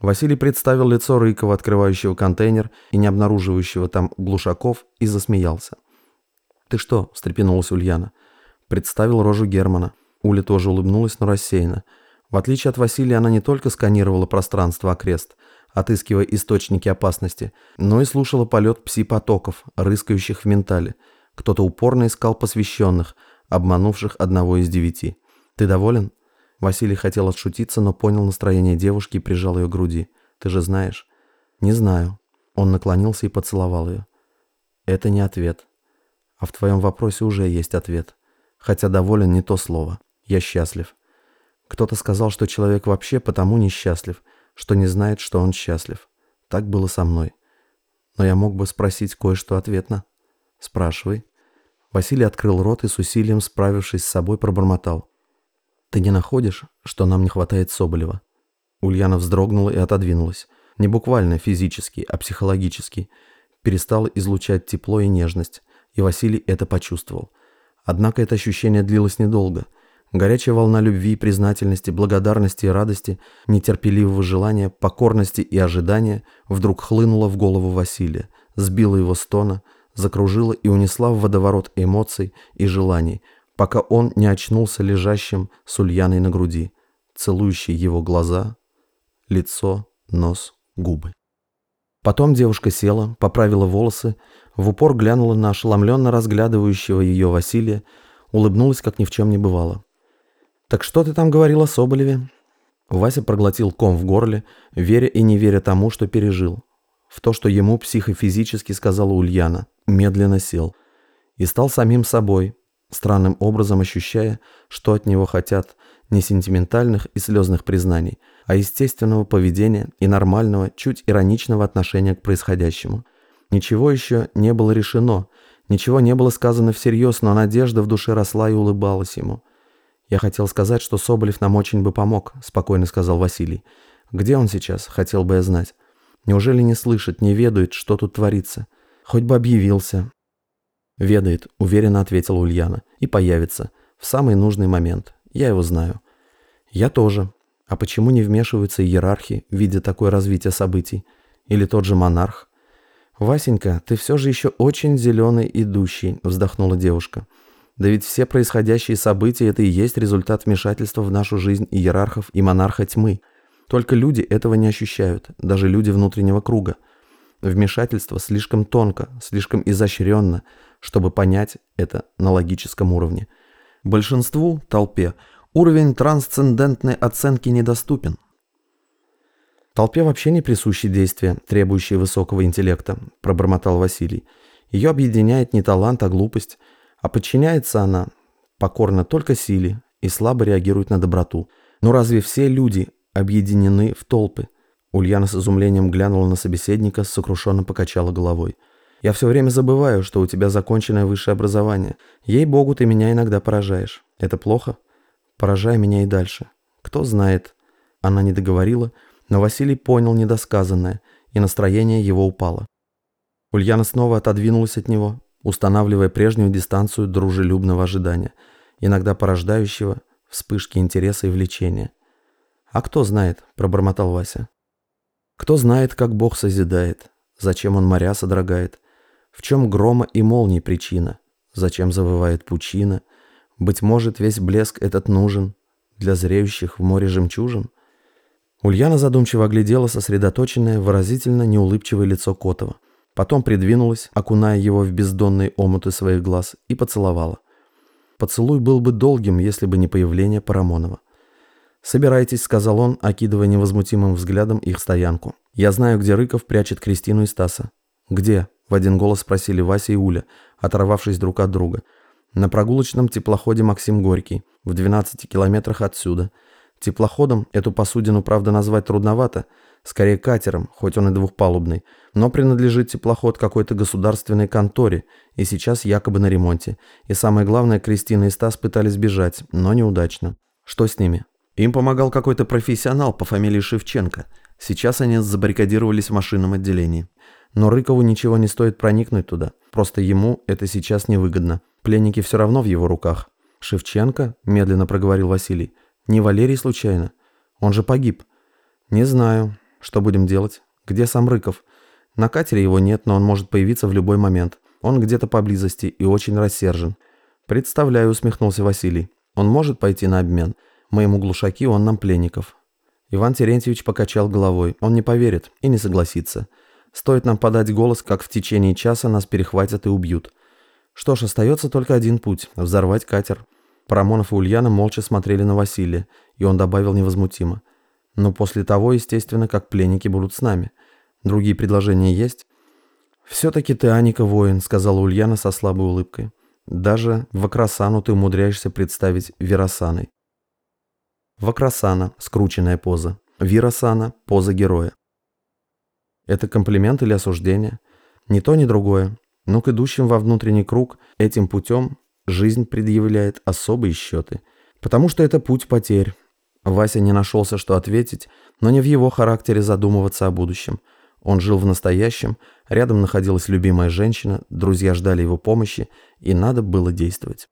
Василий представил лицо Рыкова, открывающего контейнер и не обнаруживающего там глушаков, и засмеялся. «Ты что?» – встрепенулась Ульяна. Представил рожу Германа. Уля тоже улыбнулась, но рассеянно. В отличие от Василия, она не только сканировала пространство окрест, отыскивая источники опасности, но и слушала полет пси-потоков, рыскающих в ментале. Кто-то упорно искал посвященных, обманувших одного из девяти. «Ты доволен?» Василий хотел отшутиться, но понял настроение девушки и прижал ее к груди. «Ты же знаешь?» «Не знаю». Он наклонился и поцеловал ее. «Это не ответ. А в твоем вопросе уже есть ответ. Хотя доволен не то слово. Я счастлив. Кто-то сказал, что человек вообще потому несчастлив, что не знает, что он счастлив. Так было со мной. Но я мог бы спросить кое-что ответно. Спрашивай. Василий открыл рот и с усилием, справившись с собой, пробормотал. «Ты не находишь, что нам не хватает Соболева?» Ульяна вздрогнула и отодвинулась. Не буквально физически, а психологически. Перестала излучать тепло и нежность, и Василий это почувствовал. Однако это ощущение длилось недолго. Горячая волна любви, признательности, благодарности и радости, нетерпеливого желания, покорности и ожидания вдруг хлынула в голову Василия, сбила его с тона, закружила и унесла в водоворот эмоций и желаний – пока он не очнулся лежащим с Ульяной на груди, целующей его глаза, лицо, нос, губы. Потом девушка села, поправила волосы, в упор глянула на ошеломленно разглядывающего ее Василия, улыбнулась, как ни в чем не бывало. «Так что ты там говорил о Соболеве?» Вася проглотил ком в горле, веря и не веря тому, что пережил. В то, что ему психофизически сказала Ульяна, медленно сел. И стал самим собой, странным образом ощущая, что от него хотят не сентиментальных и слезных признаний, а естественного поведения и нормального, чуть ироничного отношения к происходящему. Ничего еще не было решено, ничего не было сказано всерьез, но надежда в душе росла и улыбалась ему. «Я хотел сказать, что Соболев нам очень бы помог», – спокойно сказал Василий. «Где он сейчас? Хотел бы я знать. Неужели не слышит, не ведает, что тут творится? Хоть бы объявился, «Ведает», — уверенно ответила Ульяна, — «и появится. В самый нужный момент. Я его знаю». «Я тоже. А почему не вмешиваются иерархи, видя такое развитие событий? Или тот же монарх?» «Васенька, ты все же еще очень зеленый идущий», — вздохнула девушка. «Да ведь все происходящие события — это и есть результат вмешательства в нашу жизнь иерархов и монарха тьмы. Только люди этого не ощущают, даже люди внутреннего круга. Вмешательство слишком тонко, слишком изощренно, чтобы понять это на логическом уровне. Большинству, толпе, уровень трансцендентной оценки недоступен. Толпе вообще не присущи действия, требующие высокого интеллекта, пробормотал Василий. Ее объединяет не талант, а глупость, а подчиняется она покорно только силе и слабо реагирует на доброту. Но разве все люди объединены в толпы? Ульяна с изумлением глянула на собеседника, сокрушенно покачала головой. «Я все время забываю, что у тебя законченное высшее образование. Ей-богу, ты меня иногда поражаешь. Это плохо? Поражай меня и дальше. Кто знает». Она не договорила, но Василий понял недосказанное, и настроение его упало. Ульяна снова отодвинулась от него, устанавливая прежнюю дистанцию дружелюбного ожидания, иногда порождающего вспышки интереса и влечения. «А кто знает?» – пробормотал Вася. Кто знает, как Бог созидает, зачем Он моря содрогает, в чем грома и молний причина, зачем завывает пучина, быть может, весь блеск этот нужен для зреющих в море жемчужин? Ульяна задумчиво оглядела сосредоточенное, выразительно неулыбчивое лицо Котова. Потом придвинулась, окуная его в бездонные омуты своих глаз, и поцеловала. Поцелуй был бы долгим, если бы не появление Парамонова. «Собирайтесь», — сказал он, окидывая невозмутимым взглядом их стоянку. «Я знаю, где Рыков прячет Кристину и Стаса». «Где?» — в один голос спросили Вася и Уля, оторвавшись друг от друга. «На прогулочном теплоходе Максим Горький, в 12 километрах отсюда. Теплоходом эту посудину, правда, назвать трудновато, скорее катером, хоть он и двухпалубный, но принадлежит теплоход какой-то государственной конторе и сейчас якобы на ремонте. И самое главное, Кристина и Стас пытались бежать, но неудачно. Что с ними?» Им помогал какой-то профессионал по фамилии Шевченко. Сейчас они забаррикадировались в машинном отделении. Но Рыкову ничего не стоит проникнуть туда. Просто ему это сейчас невыгодно. Пленники все равно в его руках. «Шевченко?» – медленно проговорил Василий. «Не Валерий случайно? Он же погиб». «Не знаю. Что будем делать? Где сам Рыков? На катере его нет, но он может появиться в любой момент. Он где-то поблизости и очень рассержен. Представляю, усмехнулся Василий. Он может пойти на обмен. Мы ему глушаки, он нам пленников. Иван Терентьевич покачал головой. Он не поверит и не согласится. Стоит нам подать голос, как в течение часа нас перехватят и убьют. Что ж, остается только один путь – взорвать катер. Парамонов и Ульяна молча смотрели на Василия, и он добавил невозмутимо. Но после того, естественно, как пленники будут с нами. Другие предложения есть? «Все-таки ты, Аника, воин», — сказала Ульяна со слабой улыбкой. «Даже Вакрасану ты умудряешься представить Верасаной». Вакрасана — скрученная поза. Вирасана — поза героя. Это комплимент или осуждение? Ни то, ни другое. Но к идущим во внутренний круг этим путем жизнь предъявляет особые счеты. Потому что это путь потерь. Вася не нашелся, что ответить, но не в его характере задумываться о будущем — он жил в настоящем, рядом находилась любимая женщина, друзья ждали его помощи, и надо было действовать.